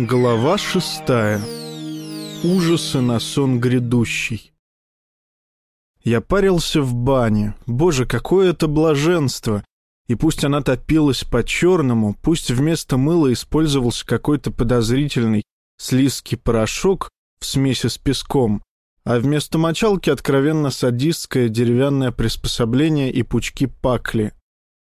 Глава шестая. Ужасы на сон грядущий. Я парился в бане. Боже, какое это блаженство! И пусть она топилась по-черному, пусть вместо мыла использовался какой-то подозрительный слизкий порошок в смеси с песком, а вместо мочалки откровенно садистское деревянное приспособление и пучки пакли.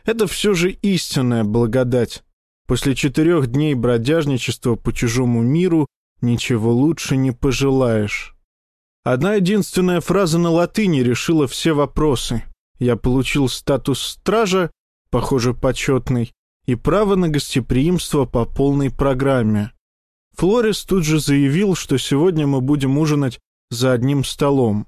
Это все же истинная благодать. После четырех дней бродяжничества по чужому миру ничего лучше не пожелаешь. Одна единственная фраза на латыни решила все вопросы. Я получил статус стража, похоже, почетный, и право на гостеприимство по полной программе. Флорис тут же заявил, что сегодня мы будем ужинать за одним столом.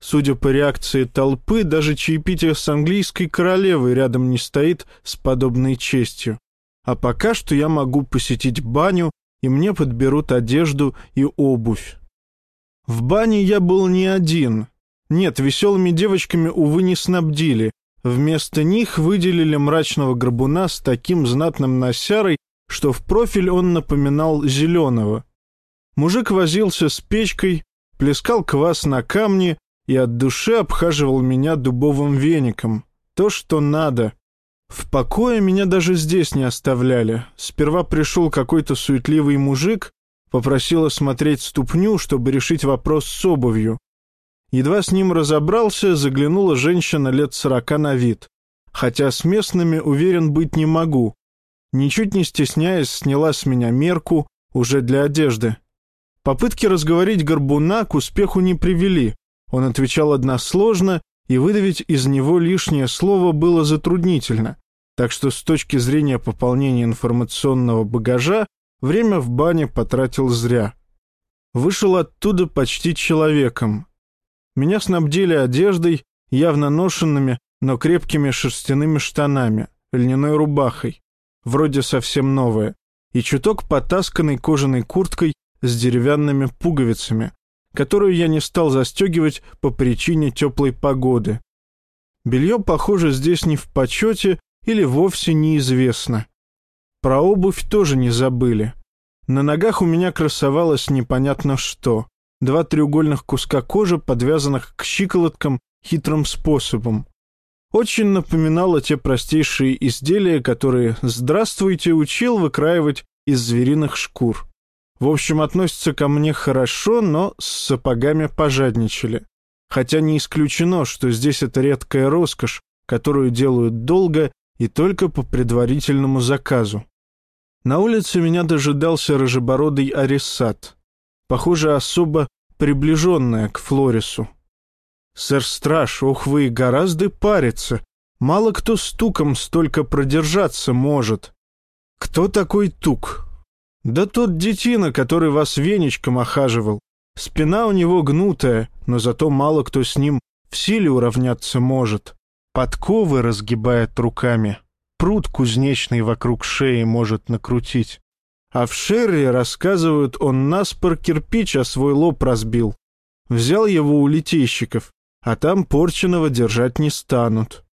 Судя по реакции толпы, даже чаепитие с английской королевой рядом не стоит с подобной честью. А пока что я могу посетить баню, и мне подберут одежду и обувь. В бане я был не один. Нет, веселыми девочками, увы, не снабдили. Вместо них выделили мрачного горбуна с таким знатным носярой, что в профиль он напоминал зеленого. Мужик возился с печкой, плескал квас на камни и от души обхаживал меня дубовым веником. То, что надо. В покое меня даже здесь не оставляли. Сперва пришел какой-то суетливый мужик, попросил осмотреть ступню, чтобы решить вопрос с обувью. Едва с ним разобрался, заглянула женщина лет сорока на вид. Хотя с местными уверен быть не могу. Ничуть не стесняясь, сняла с меня мерку уже для одежды. Попытки разговорить горбуна к успеху не привели. Он отвечал односложно, и выдавить из него лишнее слово было затруднительно. Так что с точки зрения пополнения информационного багажа время в бане потратил зря. Вышел оттуда почти человеком. Меня снабдили одеждой, явно ношенными, но крепкими шерстяными штанами, льняной рубахой, вроде совсем новая, и чуток потасканной кожаной курткой с деревянными пуговицами, которую я не стал застегивать по причине теплой погоды. Белье, похоже, здесь не в почете или вовсе неизвестно. Про обувь тоже не забыли. На ногах у меня красовалось непонятно что. Два треугольных куска кожи, подвязанных к щиколоткам хитрым способом. Очень напоминало те простейшие изделия, которые «здравствуйте» учил выкраивать из звериных шкур. В общем, относятся ко мне хорошо, но с сапогами пожадничали. Хотя не исключено, что здесь это редкая роскошь, которую делают долго и только по предварительному заказу. На улице меня дожидался рыжебородый Арисат, похоже, особо приближенная к Флорису. «Сэр Страж, ох вы, гораздо париться. Мало кто стуком столько продержаться может. Кто такой Тук?» «Да тот детина, который вас веничком охаживал. Спина у него гнутая, но зато мало кто с ним в силе уравняться может подковы разгибает руками, пруд кузнечный вокруг шеи может накрутить. А в Шерри, рассказывают, он наспор кирпич, а свой лоб разбил. Взял его у литейщиков, а там порченого держать не станут.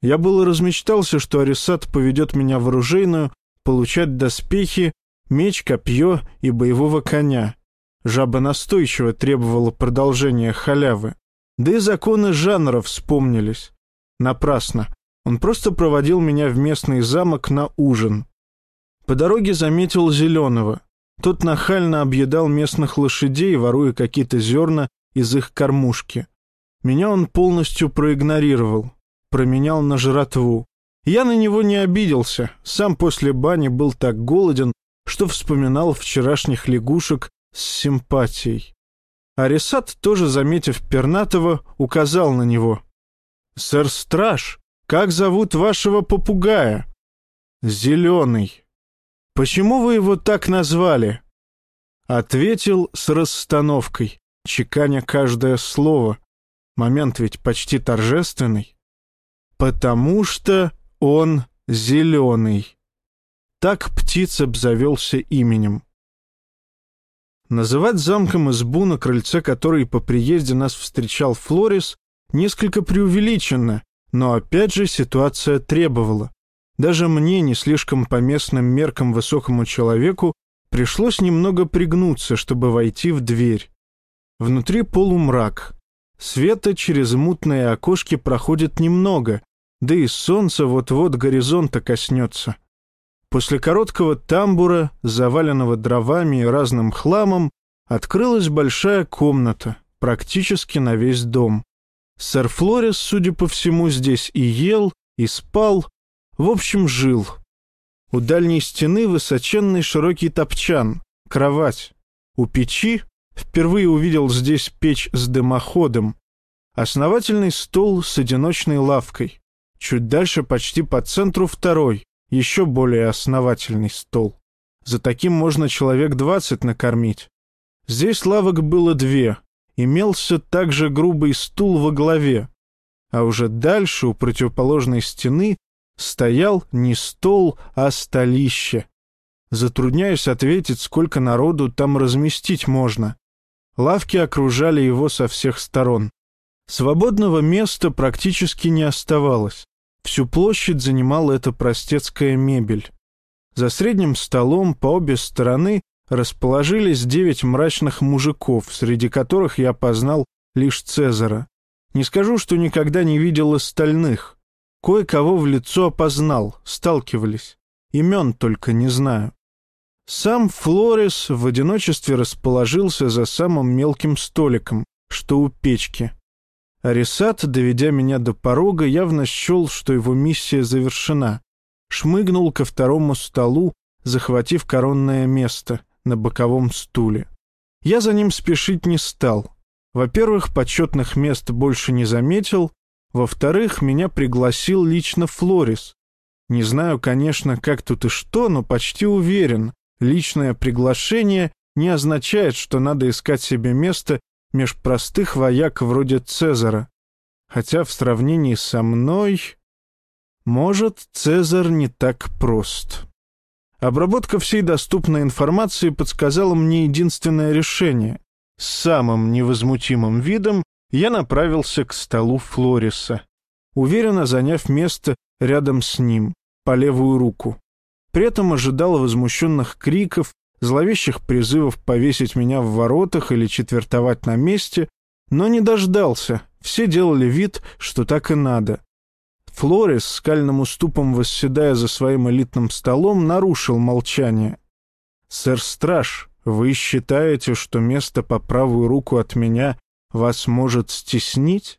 Я было размечтался, что Арисат поведет меня в оружейную, получать доспехи, меч, копье и боевого коня. Жаба настойчиво требовала продолжения халявы. Да и законы жанра вспомнились. Напрасно. Он просто проводил меня в местный замок на ужин. По дороге заметил Зеленого. Тот нахально объедал местных лошадей, воруя какие-то зерна из их кормушки. Меня он полностью проигнорировал, променял на жратву. Я на него не обиделся, сам после бани был так голоден, что вспоминал вчерашних лягушек с симпатией. Арисат, тоже заметив Пернатова, указал на него. «Сэр Страж, как зовут вашего попугая?» «Зеленый». «Почему вы его так назвали?» Ответил с расстановкой, чеканя каждое слово. Момент ведь почти торжественный. «Потому что он зеленый». Так птиц обзавелся именем. Называть замком избу, на крыльце которой по приезде нас встречал Флорис, Несколько преувеличенно, но опять же ситуация требовала. Даже мне, не слишком по местным меркам высокому человеку, Пришлось немного пригнуться, чтобы войти в дверь. Внутри полумрак. Света через мутные окошки проходит немного, да и солнце вот-вот горизонта коснется. После короткого тамбура, заваленного дровами и разным хламом, открылась большая комната, практически на весь дом. Сэр Флорис, судя по всему, здесь и ел, и спал, в общем, жил. У дальней стены высоченный широкий топчан, кровать. У печи впервые увидел здесь печь с дымоходом. Основательный стол с одиночной лавкой. Чуть дальше, почти по центру, второй, еще более основательный стол. За таким можно человек двадцать накормить. Здесь лавок было две. Имелся также грубый стул во главе. А уже дальше, у противоположной стены, стоял не стол, а столище. Затрудняюсь ответить, сколько народу там разместить можно. Лавки окружали его со всех сторон. Свободного места практически не оставалось. Всю площадь занимала эта простецкая мебель. За средним столом по обе стороны расположились девять мрачных мужиков, среди которых я познал лишь Цезара. Не скажу, что никогда не видел остальных. Кое-кого в лицо опознал, сталкивались. Имен только не знаю. Сам Флорис в одиночестве расположился за самым мелким столиком, что у печки. Арисат, доведя меня до порога, явно счел, что его миссия завершена. Шмыгнул ко второму столу, захватив коронное место на боковом стуле. Я за ним спешить не стал. Во-первых, почетных мест больше не заметил, во-вторых, меня пригласил лично Флорис. Не знаю, конечно, как тут и что, но почти уверен, личное приглашение не означает, что надо искать себе место меж простых вояк вроде Цезара. Хотя в сравнении со мной... Может, Цезарь не так прост. Обработка всей доступной информации подсказала мне единственное решение. С самым невозмутимым видом я направился к столу Флориса, уверенно заняв место рядом с ним, по левую руку. При этом ожидал возмущенных криков, зловещих призывов повесить меня в воротах или четвертовать на месте, но не дождался, все делали вид, что так и надо. Флорис, скальным уступом восседая за своим элитным столом, нарушил молчание. «Сэр Страж, вы считаете, что место по правую руку от меня вас может стеснить?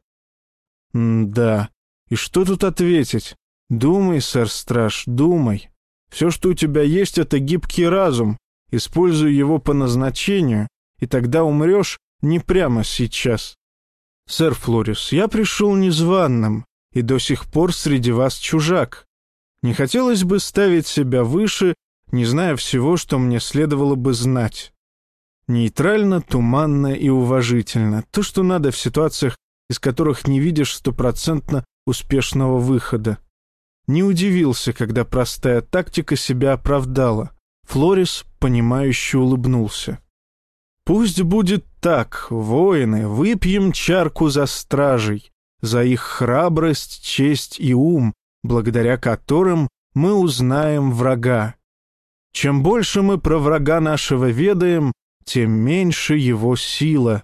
М да. И что тут ответить? Думай, сэр Страж, думай. Все, что у тебя есть, это гибкий разум. Используй его по назначению, и тогда умрешь не прямо сейчас. Сэр Флорис, я пришел незваным, и до сих пор среди вас чужак. Не хотелось бы ставить себя выше, не зная всего, что мне следовало бы знать. Нейтрально, туманно и уважительно. То, что надо в ситуациях, из которых не видишь стопроцентно успешного выхода. Не удивился, когда простая тактика себя оправдала. Флорис, понимающе улыбнулся. «Пусть будет так, воины, выпьем чарку за стражей, за их храбрость, честь и ум, благодаря которым мы узнаем врага. Чем больше мы про врага нашего ведаем, тем меньше его сила.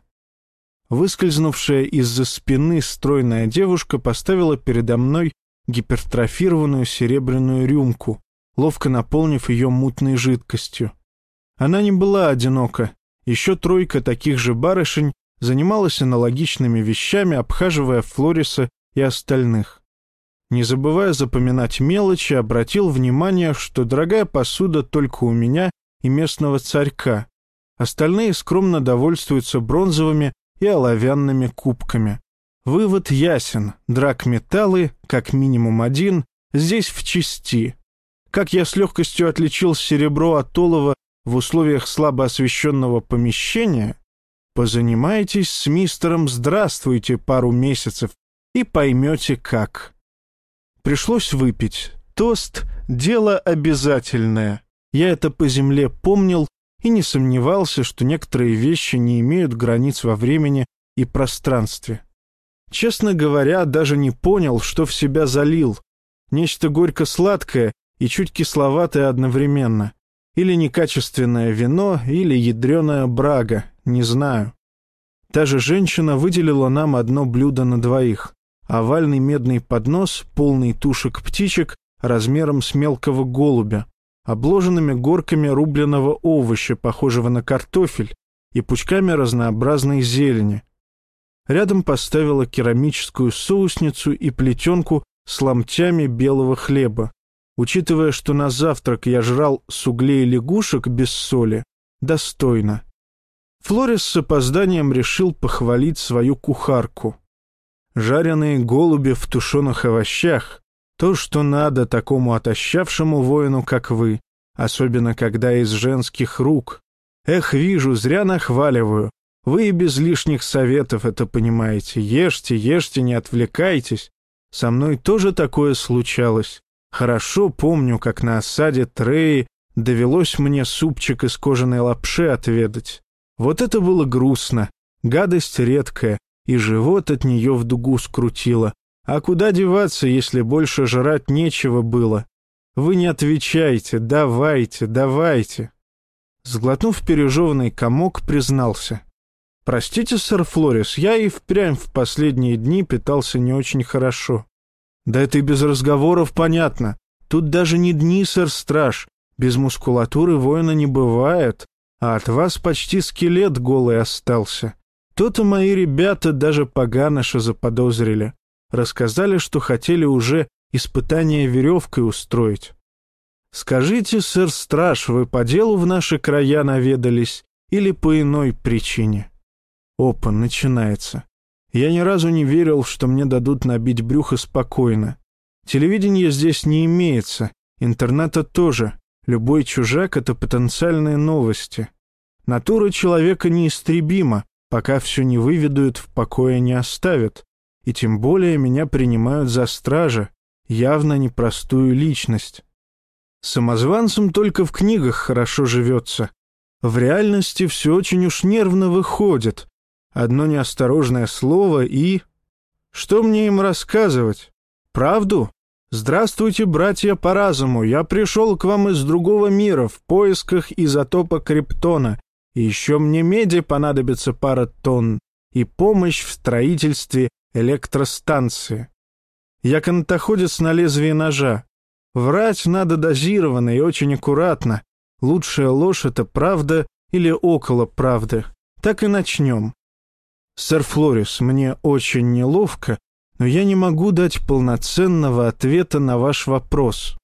Выскользнувшая из-за спины стройная девушка поставила передо мной гипертрофированную серебряную рюмку, ловко наполнив ее мутной жидкостью. Она не была одинока. Еще тройка таких же барышень занималась аналогичными вещами, обхаживая Флориса и остальных. Не забывая запоминать мелочи, обратил внимание, что дорогая посуда только у меня и местного царька, Остальные скромно довольствуются бронзовыми и оловянными кубками. Вывод ясен. Драгметаллы, как минимум один, здесь в чести. Как я с легкостью отличил серебро от олова в условиях слабо освещенного помещения, позанимайтесь с мистером «Здравствуйте» пару месяцев и поймете как. Пришлось выпить. Тост — дело обязательное. Я это по земле помнил и не сомневался, что некоторые вещи не имеют границ во времени и пространстве. Честно говоря, даже не понял, что в себя залил. Нечто горько-сладкое и чуть кисловатое одновременно. или некачественное вино, или ядреная брага, не знаю. Та же женщина выделила нам одно блюдо на двоих. Овальный медный поднос, полный тушек птичек, размером с мелкого голубя, обложенными горками рубленого овоща, похожего на картофель, и пучками разнообразной зелени. Рядом поставила керамическую соусницу и плетенку с ломтями белого хлеба. Учитывая, что на завтрак я жрал с углей лягушек без соли, достойно. Флорис с опозданием решил похвалить свою кухарку. Жареные голуби в тушеных овощах — то, что надо такому отощавшему воину, как вы, особенно когда из женских рук. Эх, вижу, зря нахваливаю. Вы и без лишних советов это понимаете. Ешьте, ешьте, не отвлекайтесь. Со мной тоже такое случалось. Хорошо помню, как на осаде Треи довелось мне супчик из кожаной лапши отведать. Вот это было грустно, гадость редкая, и живот от нее в дугу скрутило. А куда деваться, если больше жрать нечего было? Вы не отвечайте, давайте, давайте. Сглотнув пережеванный комок, признался. «Простите, сэр Флорис, я и впрямь в последние дни питался не очень хорошо». «Да это и без разговоров понятно. Тут даже не дни, сэр Страж. Без мускулатуры воина не бывает а от вас почти скелет голый остался. То-то мои ребята даже поганыша заподозрили. Рассказали, что хотели уже испытание веревкой устроить. Скажите, сэр Страж, вы по делу в наши края наведались или по иной причине? Опа, начинается. Я ни разу не верил, что мне дадут набить брюхо спокойно. Телевидения здесь не имеется, интернета тоже. Любой чужак — это потенциальные новости. Натура человека неистребима, пока все не выведают, в покое не оставят. И тем более меня принимают за стража, явно непростую личность. Самозванцам только в книгах хорошо живется. В реальности все очень уж нервно выходит. Одно неосторожное слово и... Что мне им рассказывать? Правду? «Здравствуйте, братья по разуму! Я пришел к вам из другого мира в поисках изотопа Криптона еще мне меди понадобится пара тонн и помощь в строительстве электростанции. Я канатоходец на лезвии ножа. Врать надо дозированно и очень аккуратно. Лучшая ложь — это правда или около правды. Так и начнем. Сэр Флорис, мне очень неловко, но я не могу дать полноценного ответа на ваш вопрос.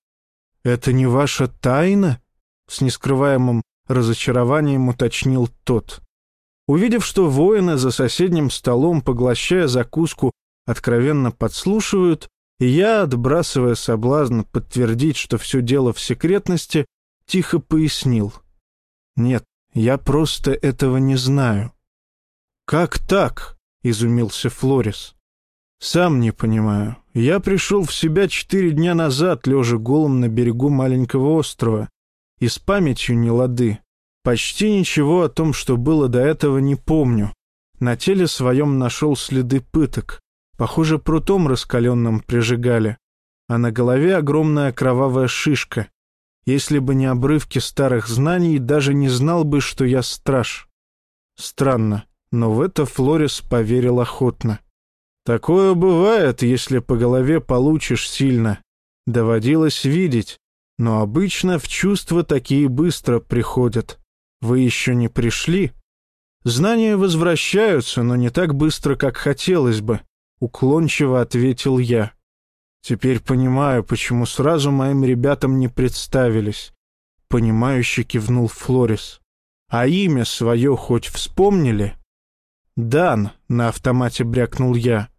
Это не ваша тайна? С нескрываемым разочарованием уточнил тот. Увидев, что воины за соседним столом, поглощая закуску, откровенно подслушивают, я, отбрасывая соблазн подтвердить, что все дело в секретности, тихо пояснил. «Нет, я просто этого не знаю». «Как так?» — изумился Флорис. «Сам не понимаю. Я пришел в себя четыре дня назад, лежа голым на берегу маленького острова и с памятью не лады. Почти ничего о том, что было до этого, не помню. На теле своем нашел следы пыток. Похоже, прутом раскаленным прижигали. А на голове огромная кровавая шишка. Если бы не обрывки старых знаний, даже не знал бы, что я страж. Странно, но в это Флорис поверил охотно. Такое бывает, если по голове получишь сильно. Доводилось видеть, но обычно в чувства такие быстро приходят. Вы еще не пришли? Знания возвращаются, но не так быстро, как хотелось бы, уклончиво ответил я. Теперь понимаю, почему сразу моим ребятам не представились. Понимающе кивнул Флорис. А имя свое хоть вспомнили? «Дан», — на автомате брякнул я.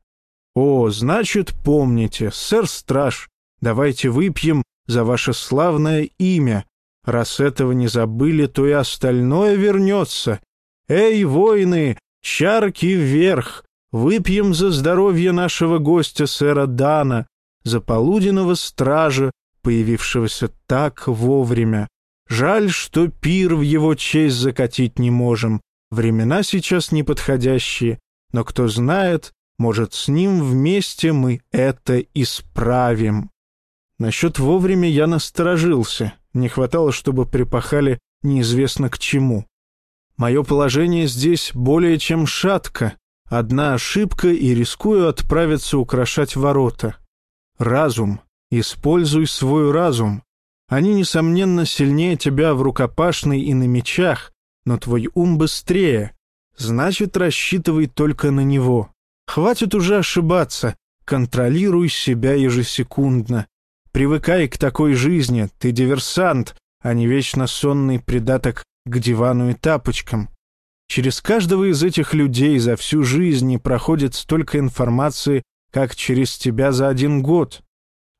«О, значит, помните, сэр Страж, давайте выпьем за ваше славное имя. Раз этого не забыли, то и остальное вернется. Эй, воины, чарки вверх! Выпьем за здоровье нашего гостя, сэра Дана, за полуденного стража, появившегося так вовремя. Жаль, что пир в его честь закатить не можем. Времена сейчас неподходящие, но кто знает, может, с ним вместе мы это исправим. Насчет вовремя я насторожился. Не хватало, чтобы припахали неизвестно к чему. Мое положение здесь более чем шатко. Одна ошибка, и рискую отправиться украшать ворота. Разум. Используй свой разум. Они, несомненно, сильнее тебя в рукопашной и на мечах, но твой ум быстрее. Значит, рассчитывай только на него. Хватит уже ошибаться. Контролируй себя ежесекундно. Привыкай к такой жизни. Ты диверсант, а не вечно сонный придаток к дивану и тапочкам. Через каждого из этих людей за всю жизнь не проходит столько информации, как через тебя за один год.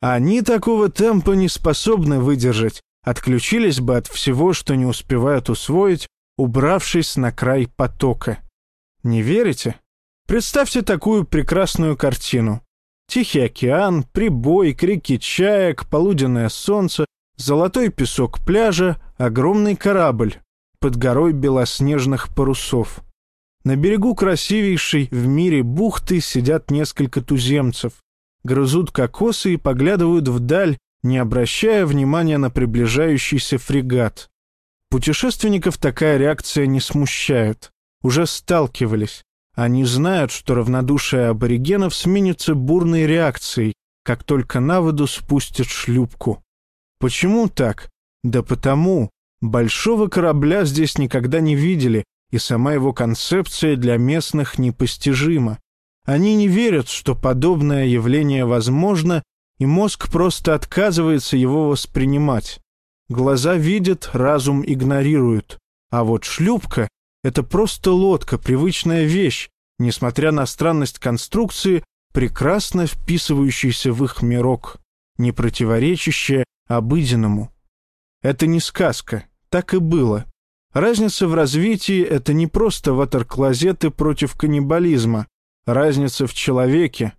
Они такого темпа не способны выдержать, отключились бы от всего, что не успевают усвоить, убравшись на край потока. Не верите? Представьте такую прекрасную картину. Тихий океан, прибой, крики чаек, полуденное солнце, золотой песок пляжа, огромный корабль под горой белоснежных парусов. На берегу красивейшей в мире бухты сидят несколько туземцев грызут кокосы и поглядывают вдаль, не обращая внимания на приближающийся фрегат. Путешественников такая реакция не смущает. Уже сталкивались. Они знают, что равнодушие аборигенов сменится бурной реакцией, как только на воду спустят шлюпку. Почему так? Да потому, большого корабля здесь никогда не видели, и сама его концепция для местных непостижима. Они не верят, что подобное явление возможно, и мозг просто отказывается его воспринимать. Глаза видят, разум игнорируют. А вот шлюпка — это просто лодка, привычная вещь, несмотря на странность конструкции, прекрасно вписывающаяся в их мирок, не противоречащая обыденному. Это не сказка, так и было. Разница в развитии — это не просто ватер-клозеты против каннибализма, Разница в человеке.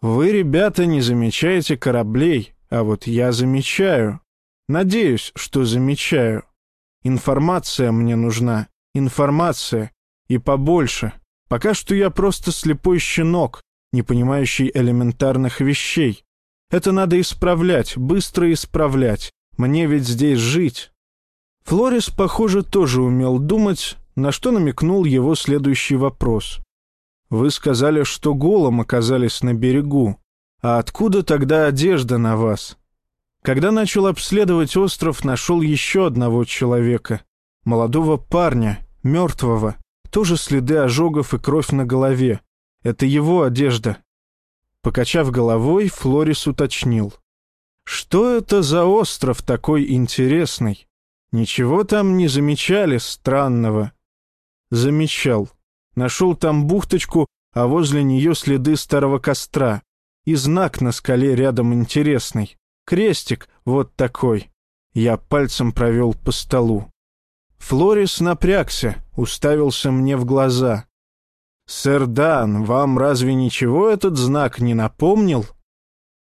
Вы, ребята, не замечаете кораблей, а вот я замечаю. Надеюсь, что замечаю. Информация мне нужна. Информация. И побольше. Пока что я просто слепой щенок, не понимающий элементарных вещей. Это надо исправлять, быстро исправлять. Мне ведь здесь жить. Флорис, похоже, тоже умел думать, на что намекнул его следующий вопрос. Вы сказали, что голым оказались на берегу. А откуда тогда одежда на вас? Когда начал обследовать остров, нашел еще одного человека. Молодого парня, мертвого. Тоже следы ожогов и кровь на голове. Это его одежда. Покачав головой, Флорис уточнил. Что это за остров такой интересный? Ничего там не замечали странного? Замечал. Нашел там бухточку, а возле нее следы старого костра. И знак на скале рядом интересный. Крестик вот такой. Я пальцем провел по столу. Флорис напрягся, уставился мне в глаза. «Сэр Дан, вам разве ничего этот знак не напомнил?»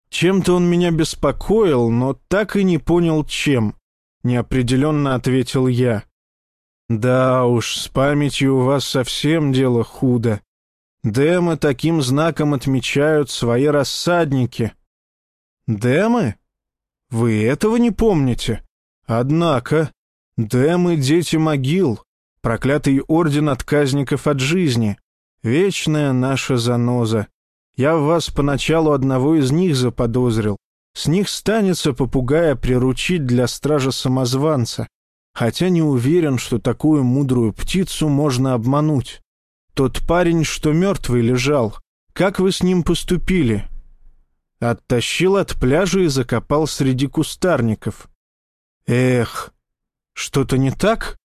Чем-то он меня беспокоил, но так и не понял, чем. Неопределенно ответил я. Да уж, с памятью у вас совсем дело худо. Демы таким знаком отмечают свои рассадники. Демы? Вы этого не помните? Однако, демы — дети могил, проклятый орден отказников от жизни, вечная наша заноза. Я в вас поначалу одного из них заподозрил. С них станется попугая приручить для стража самозванца хотя не уверен, что такую мудрую птицу можно обмануть. Тот парень, что мертвый лежал, как вы с ним поступили? Оттащил от пляжа и закопал среди кустарников. Эх, что-то не так?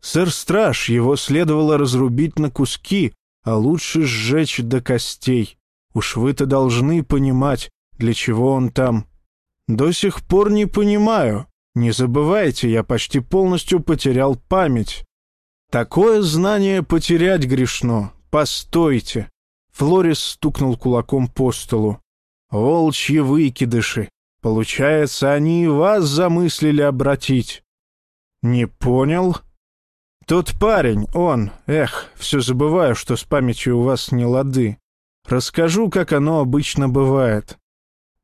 Сэр-страж, его следовало разрубить на куски, а лучше сжечь до костей. Уж вы-то должны понимать, для чего он там. До сих пор не понимаю, не забывайте, я почти полностью потерял память. Такое знание потерять грешно. Постойте. Флорис стукнул кулаком по столу. Волчьи выкидыши. Получается, они и вас замыслили обратить. Не понял? Тот парень, он, эх, все забываю, что с памятью у вас не лады. Расскажу, как оно обычно бывает.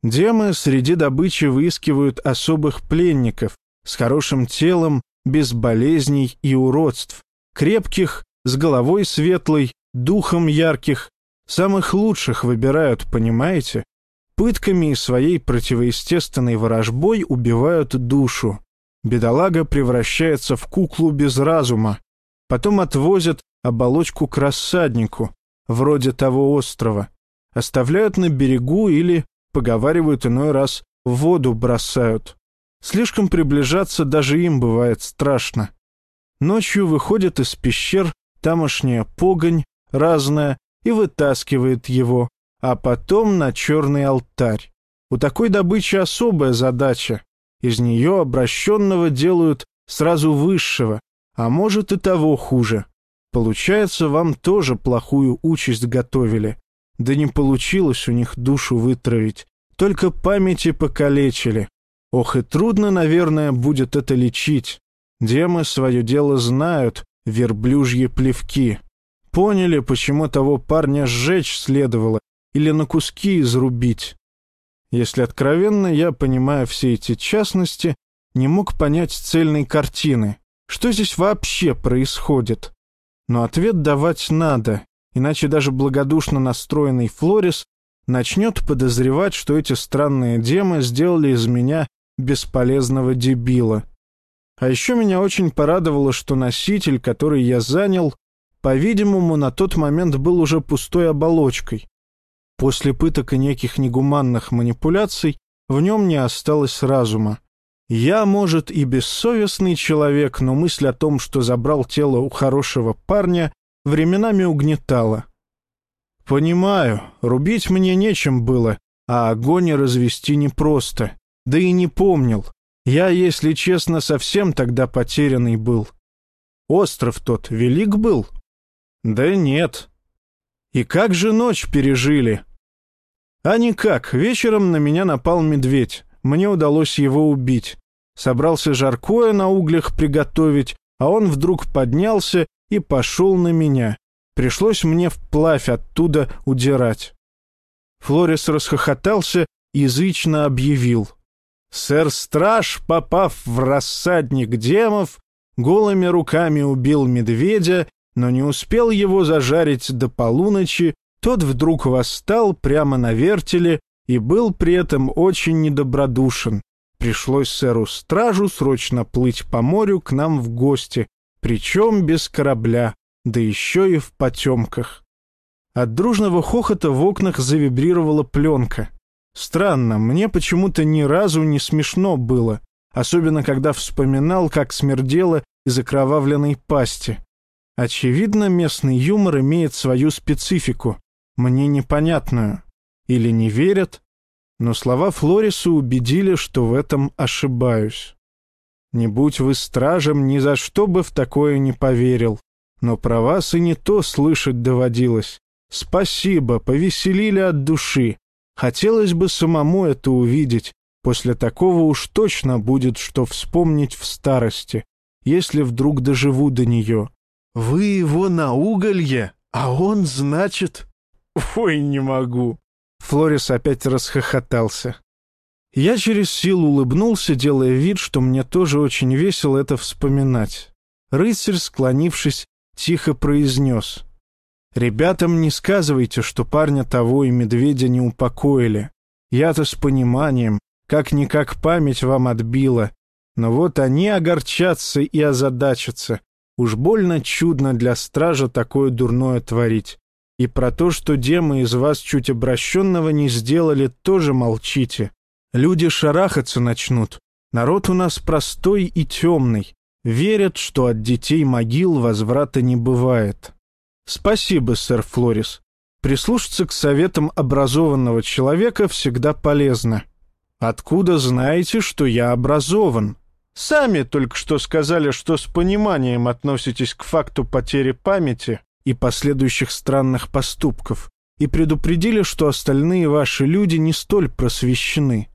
Демы среди добычи выискивают особых пленников, с хорошим телом, без болезней и уродств, крепких, с головой светлой, духом ярких, самых лучших выбирают, понимаете? Пытками и своей противоестественной ворожбой убивают душу. Бедолага превращается в куклу без разума. Потом отвозят оболочку к рассаднику, вроде того острова. Оставляют на берегу или, поговаривают иной раз, в воду бросают. Слишком приближаться даже им бывает страшно. Ночью выходит из пещер тамошняя погонь, разная, и вытаскивает его, а потом на черный алтарь. У такой добычи особая задача. Из нее обращенного делают сразу высшего, а может и того хуже. Получается, вам тоже плохую участь готовили. Да не получилось у них душу вытравить, только памяти покалечили. Ох, и трудно, наверное, будет это лечить. Демы свое дело знают, верблюжьи плевки. Поняли, почему того парня сжечь следовало или на куски изрубить. Если откровенно, я, понимая все эти частности, не мог понять цельной картины. Что здесь вообще происходит? Но ответ давать надо, иначе даже благодушно настроенный Флорис начнет подозревать, что эти странные демы сделали из меня бесполезного дебила. А еще меня очень порадовало, что носитель, который я занял, по-видимому, на тот момент был уже пустой оболочкой. После пыток и неких негуманных манипуляций в нем не осталось разума. Я, может, и бессовестный человек, но мысль о том, что забрал тело у хорошего парня, временами угнетала. Понимаю, рубить мне нечем было, а огонь развести непросто. Да и не помнил. Я, если честно, совсем тогда потерянный был. Остров тот велик был? Да нет. И как же ночь пережили? А никак, вечером на меня напал медведь. Мне удалось его убить. Собрался жаркое на углях приготовить, а он вдруг поднялся и пошел на меня. Пришлось мне вплавь оттуда удирать. Флорис расхохотался и язычно объявил. Сэр-страж, попав в рассадник демов, голыми руками убил медведя, но не успел его зажарить до полуночи, тот вдруг восстал прямо на вертеле и был при этом очень недобродушен. Пришлось сэру-стражу срочно плыть по морю к нам в гости, причем без корабля, да еще и в потемках. От дружного хохота в окнах завибрировала пленка. Странно, мне почему-то ни разу не смешно было, особенно когда вспоминал, как смердело из окровавленной пасти. Очевидно, местный юмор имеет свою специфику, мне непонятную. Или не верят, но слова Флориса убедили, что в этом ошибаюсь. Не будь вы стражем, ни за что бы в такое не поверил. Но про вас и не то слышать доводилось. Спасибо, повеселили от души. Хотелось бы самому это увидеть. После такого уж точно будет что вспомнить в старости, если вдруг доживу до нее. Вы его на уголье, а он, значит... Ой, не могу. Флорис опять расхохотался. Я через силу улыбнулся, делая вид, что мне тоже очень весело это вспоминать. Рыцарь, склонившись, тихо произнес. Ребятам не сказывайте, что парня того и медведя не упокоили. Я-то с пониманием, как-никак память вам отбила. Но вот они огорчатся и озадачатся. Уж больно чудно для стража такое дурное творить. И про то, что демы из вас чуть обращенного не сделали, тоже молчите. Люди шарахаться начнут. Народ у нас простой и темный. Верят, что от детей могил возврата не бывает. Спасибо, сэр Флорис. Прислушаться к советам образованного человека всегда полезно. Откуда знаете, что я образован? Сами только что сказали, что с пониманием относитесь к факту потери памяти и последующих странных поступков, и предупредили, что остальные ваши люди не столь просвещены,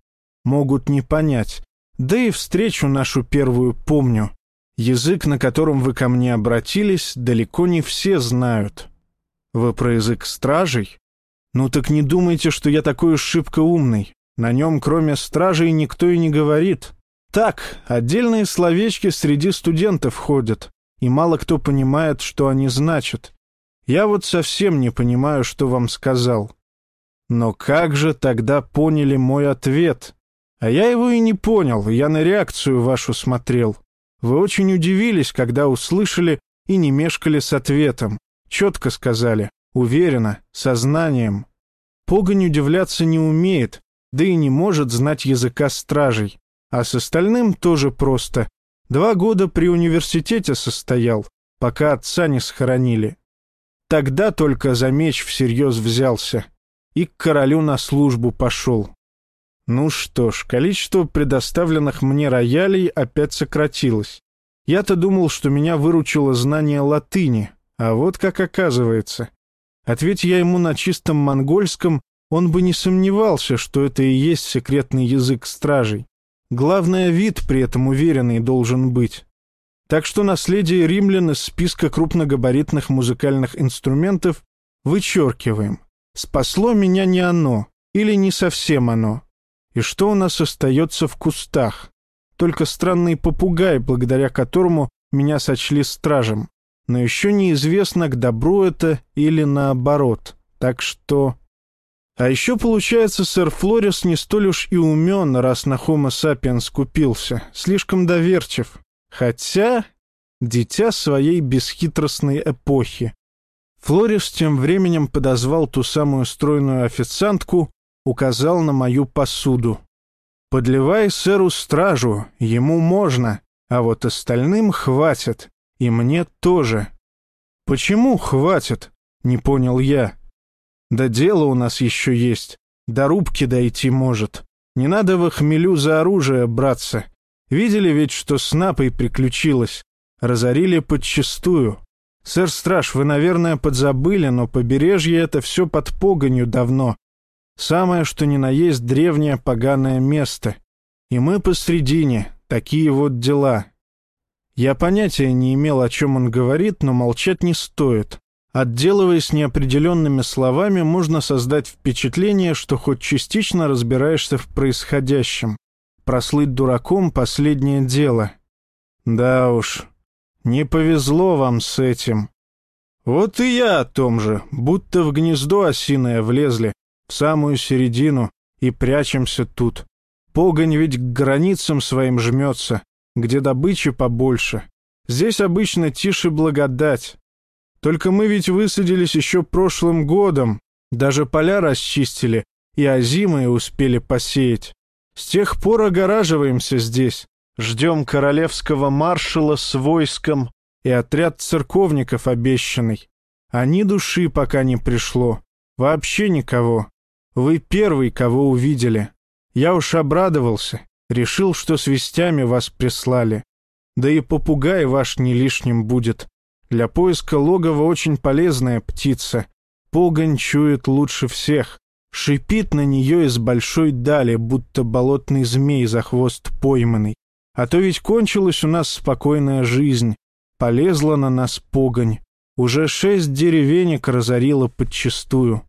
могут не понять. Да и встречу нашу первую помню. Язык, на котором вы ко мне обратились, далеко не все знают. Вы про язык стражей? Ну так не думайте, что я такой уж шибко умный. На нем, кроме стражей, никто и не говорит. Так, отдельные словечки среди студентов ходят, и мало кто понимает, что они значат. Я вот совсем не понимаю, что вам сказал. Но как же тогда поняли мой ответ? А я его и не понял, я на реакцию вашу смотрел. Вы очень удивились, когда услышали и не мешкали с ответом. Четко сказали, уверенно, сознанием. Погонь удивляться не умеет, да и не может знать языка стражей. А с остальным тоже просто. Два года при университете состоял, пока отца не схоронили. Тогда только за меч всерьез взялся и к королю на службу пошел. Ну что ж, количество предоставленных мне роялей опять сократилось. Я-то думал, что меня выручило знание латыни, а вот как оказывается. Ответь я ему на чистом монгольском, он бы не сомневался, что это и есть секретный язык стражей. Главное, вид при этом уверенный должен быть. Так что наследие римлян из списка крупногабаритных музыкальных инструментов вычеркиваем. Спасло меня не оно, или не совсем оно. И что у нас остается в кустах? Только странный попугай, благодаря которому меня сочли стражем. Но еще неизвестно, к добру это или наоборот. Так что... А еще, получается, сэр Флорис не столь уж и умен, раз на Homo sapiens купился. Слишком доверчив. Хотя... Дитя своей бесхитростной эпохи. Флорис тем временем подозвал ту самую стройную официантку, указал на мою посуду. «Подливай сэру стражу, ему можно, а вот остальным хватит, и мне тоже». «Почему хватит?» — не понял я. «Да дело у нас еще есть, до рубки дойти может. Не надо в хмелю за оружие браться. Видели ведь, что с Напой приключилось? Разорили подчистую. Сэр Страж, вы, наверное, подзабыли, но побережье это все под погонью давно. Самое, что ни на есть древнее поганое место. И мы посредине, такие вот дела. Я понятия не имел, о чем он говорит, но молчать не стоит. Отделываясь неопределенными словами, можно создать впечатление, что хоть частично разбираешься в происходящем. Прослыть дураком — последнее дело. Да уж, не повезло вам с этим. Вот и я о том же, будто в гнездо осиное влезли, в самую середину, и прячемся тут. Погонь ведь к границам своим жмется, где добычи побольше. Здесь обычно тише благодать. Только мы ведь высадились еще прошлым годом, даже поля расчистили и озимые успели посеять. С тех пор огораживаемся здесь, ждем королевского маршала с войском и отряд церковников обещанный. А ни души пока не пришло, вообще никого. Вы первый, кого увидели. Я уж обрадовался, решил, что с вестями вас прислали. Да и попугай ваш не лишним будет. Для поиска логова очень полезная птица. Погонь чует лучше всех. Шипит на нее из большой дали, будто болотный змей за хвост пойманный. А то ведь кончилась у нас спокойная жизнь. Полезла на нас погонь. Уже шесть деревенек разорила подчистую.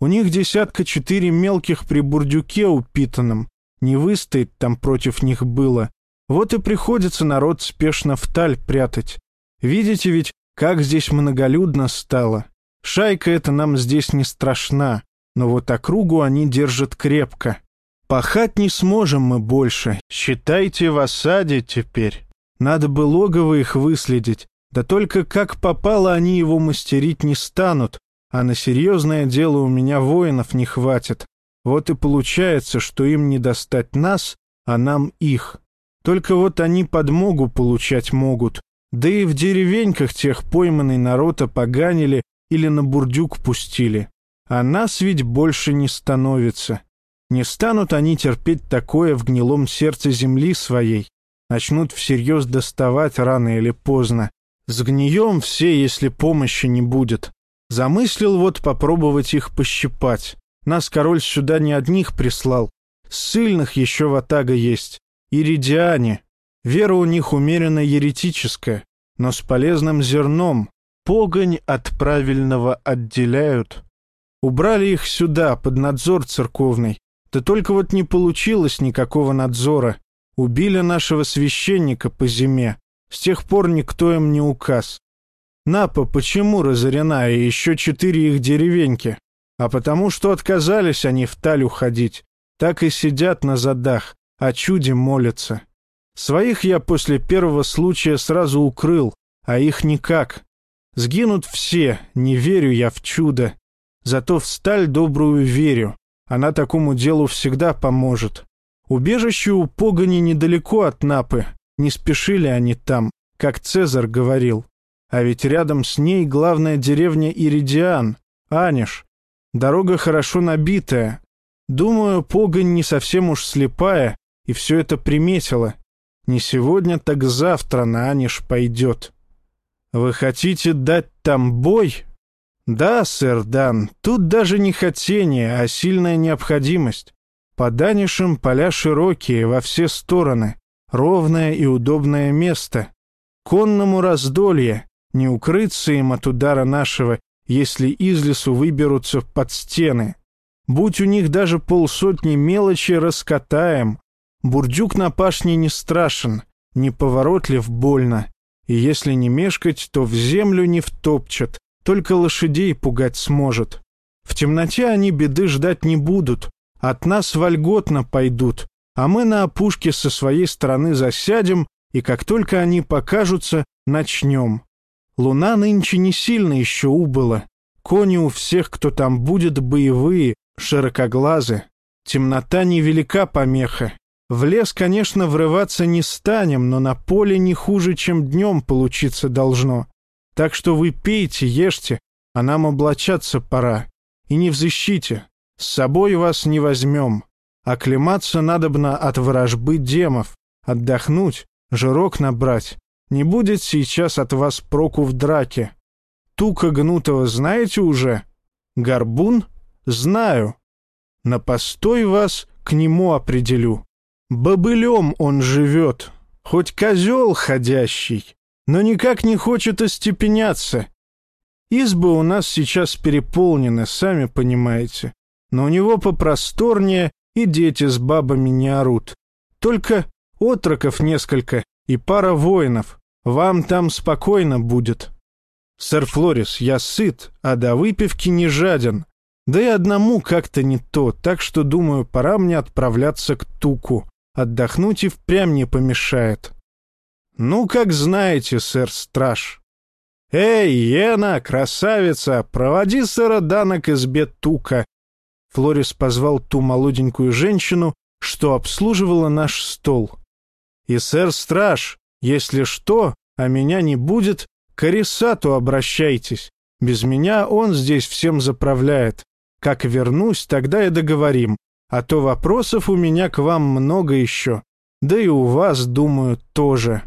У них десятка четыре мелких при бурдюке упитанном. Не выстоит там против них было. Вот и приходится народ спешно в таль прятать. Видите ведь, как здесь многолюдно стало. Шайка эта нам здесь не страшна но вот округу они держат крепко. Пахать не сможем мы больше, считайте в осаде теперь. Надо бы логово их выследить, да только как попало они его мастерить не станут, а на серьезное дело у меня воинов не хватит. Вот и получается, что им не достать нас, а нам их. Только вот они подмогу получать могут, да и в деревеньках тех пойманный народ опоганили или на бурдюк пустили. А нас ведь больше не становится. Не станут они терпеть такое в гнилом сердце земли своей. Начнут всерьез доставать рано или поздно. Сгнием все, если помощи не будет. Замыслил вот попробовать их пощипать. Нас король сюда не одних прислал. Сильных еще ватага есть. Иридиане. Вера у них умеренно еретическая, но с полезным зерном. Погонь от правильного отделяют. Убрали их сюда, под надзор церковный. Да только вот не получилось никакого надзора. Убили нашего священника по зиме. С тех пор никто им не указ. Напа почему разорена и еще четыре их деревеньки? А потому что отказались они в таль уходить. Так и сидят на задах, о чуде молятся. Своих я после первого случая сразу укрыл, а их никак. Сгинут все, не верю я в чудо. Зато в сталь добрую верю. Она такому делу всегда поможет. Убежище у погони недалеко от Напы. Не спешили они там, как Цезарь говорил. А ведь рядом с ней главная деревня Иридиан, Аниш. Дорога хорошо набитая. Думаю, погонь не совсем уж слепая и все это приметила. Не сегодня, так завтра на Аниш пойдет. Вы хотите дать там бой? Да, сэр Дан, тут даже не хотение, а сильная необходимость. По Данишам поля широкие во все стороны, ровное и удобное место. Конному раздолье, не укрыться им от удара нашего, если из лесу выберутся под стены. Будь у них даже полсотни мелочи, раскатаем. Бурдюк на пашне не страшен, не поворотлив больно. И если не мешкать, то в землю не втопчет, только лошадей пугать сможет. В темноте они беды ждать не будут, от нас вольготно пойдут, а мы на опушке со своей стороны засядем, и как только они покажутся, начнем. Луна нынче не сильно еще убыла. Кони у всех, кто там будет, боевые, широкоглазы. Темнота невелика помеха. В лес, конечно, врываться не станем, но на поле не хуже, чем днем получиться должно. Так что вы пейте, ешьте, а нам облачаться пора. И не в защите. С собой вас не возьмем. Оклематься надобно от ворожбы демов, отдохнуть, жирок набрать. Не будет сейчас от вас проку в драке. Тука гнутого знаете уже? Горбун? Знаю. На постой вас к нему определю. Бобылем он живет, хоть козел ходящий, но никак не хочет остепеняться. Избы у нас сейчас переполнены, сами понимаете, но у него попросторнее и дети с бабами не орут. Только отроков несколько и пара воинов. Вам там спокойно будет. Сэр Флорис, я сыт, а до выпивки не жаден. Да и одному как-то не то, так что, думаю, пора мне отправляться к Туку. Отдохнуть и впрямь не помешает. Ну, как знаете, сэр Страж. Эй, Ена, красавица, проводи сэра Дана к избе Тука. Флорис позвал ту молоденькую женщину, что обслуживала наш стол. И сэр Страж, если что, а меня не будет, к Арисату обращайтесь. Без меня он здесь всем заправляет. Как вернусь, тогда и договорим. А то вопросов у меня к вам много еще. Да и у вас, думаю, тоже.